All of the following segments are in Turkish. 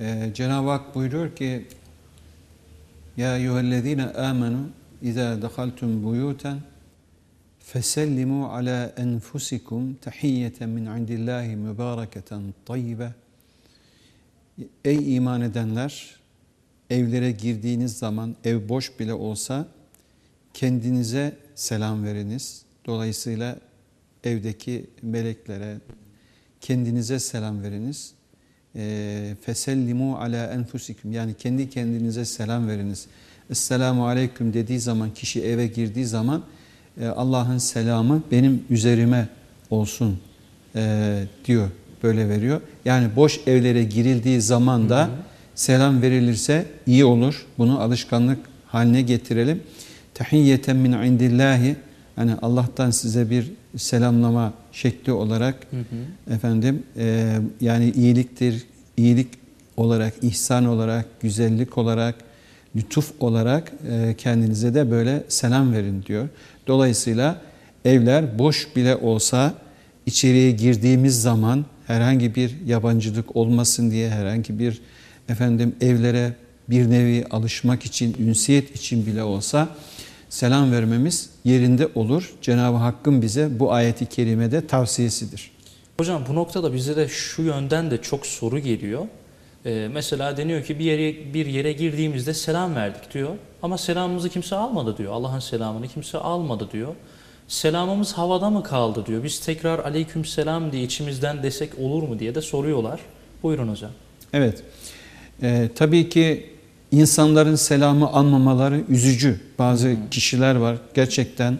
Ee, Cenab-ı Hak buyuruyor ki Ya eyyühellezine amenu İzâ dehaltum buyûten fesellimu ala enfusikum tahiyyeten min indillahi mübareketen tayyibe Ey iman edenler evlere girdiğiniz zaman ev boş bile olsa kendinize selam veriniz. Dolayısıyla evdeki meleklere kendinize selam veriniz. Fesellimu ala enfusikum yani kendi kendinize selam veriniz. Esselamu aleyküm dediği zaman kişi eve girdiği zaman Allah'ın selamı benim üzerime olsun diyor böyle veriyor. Yani boş evlere girildiği zaman da selam verilirse iyi olur. Bunu alışkanlık haline getirelim. Tahiyyeten min indillahi yani Allah'tan size bir selamlama şekli olarak hı hı. efendim e, yani iyiliktir, iyilik olarak, ihsan olarak, güzellik olarak, lütuf olarak e, kendinize de böyle selam verin diyor. Dolayısıyla evler boş bile olsa içeriye girdiğimiz zaman herhangi bir yabancılık olmasın diye herhangi bir efendim evlere bir nevi alışmak için, ünsiyet için bile olsa selam vermemiz yerinde olur. Cenab-ı Hakk'ın bize bu ayeti kerimede tavsiyesidir. Hocam bu noktada bize de şu yönden de çok soru geliyor. Ee, mesela deniyor ki bir yere bir yere girdiğimizde selam verdik diyor. Ama selamımızı kimse almadı diyor. Allah'ın selamını kimse almadı diyor. Selamımız havada mı kaldı diyor. Biz tekrar aleyküm selam diye içimizden desek olur mu diye de soruyorlar. Buyurun hocam. Evet. Ee, tabii ki insanların selamı almamaları üzücü. Bazı hmm. kişiler var gerçekten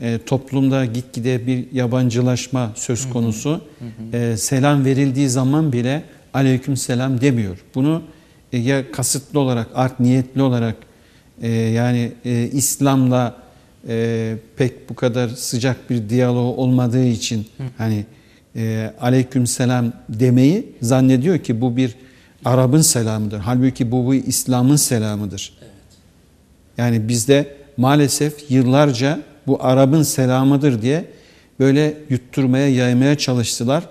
e, toplumda gitgide bir yabancılaşma söz konusu. Hmm. E, selam verildiği zaman bile aleyküm selam demiyor. Bunu e, ya kasıtlı olarak, art niyetli olarak e, yani e, İslam'la e, pek bu kadar sıcak bir diyalog olmadığı için Hı. hani e, aleyküm selam demeyi zannediyor ki bu bir Arap'ın selamıdır. Halbuki bu, bu İslam'ın selamıdır. Evet. Yani bizde maalesef yıllarca bu Arap'ın selamıdır diye böyle yutturmaya, yaymaya çalıştılar.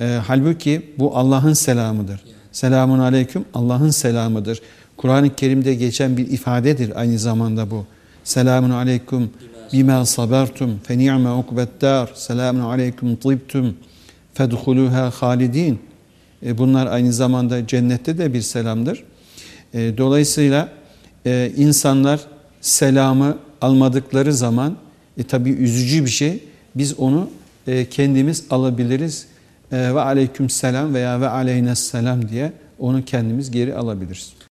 Yani. E, halbuki bu Allah'ın selamıdır. Yani. Selamun aleyküm Allah'ın selamıdır. Kur'an-ı Kerim'de geçen bir ifadedir aynı zamanda bu. Selamun aleyküm bima sabertum fe ni'me ukbettar. Selamun aleyküm tibtum fedhuluha halidin. E, bunlar aynı zamanda cennette de bir selamdır. E, dolayısıyla e, insanlar selamı almadıkları zaman e, tabi üzücü bir şey. Biz onu kendimiz alabiliriz. Ve aleyküm selam veya ve aleyhisselam diye onu kendimiz geri alabiliriz.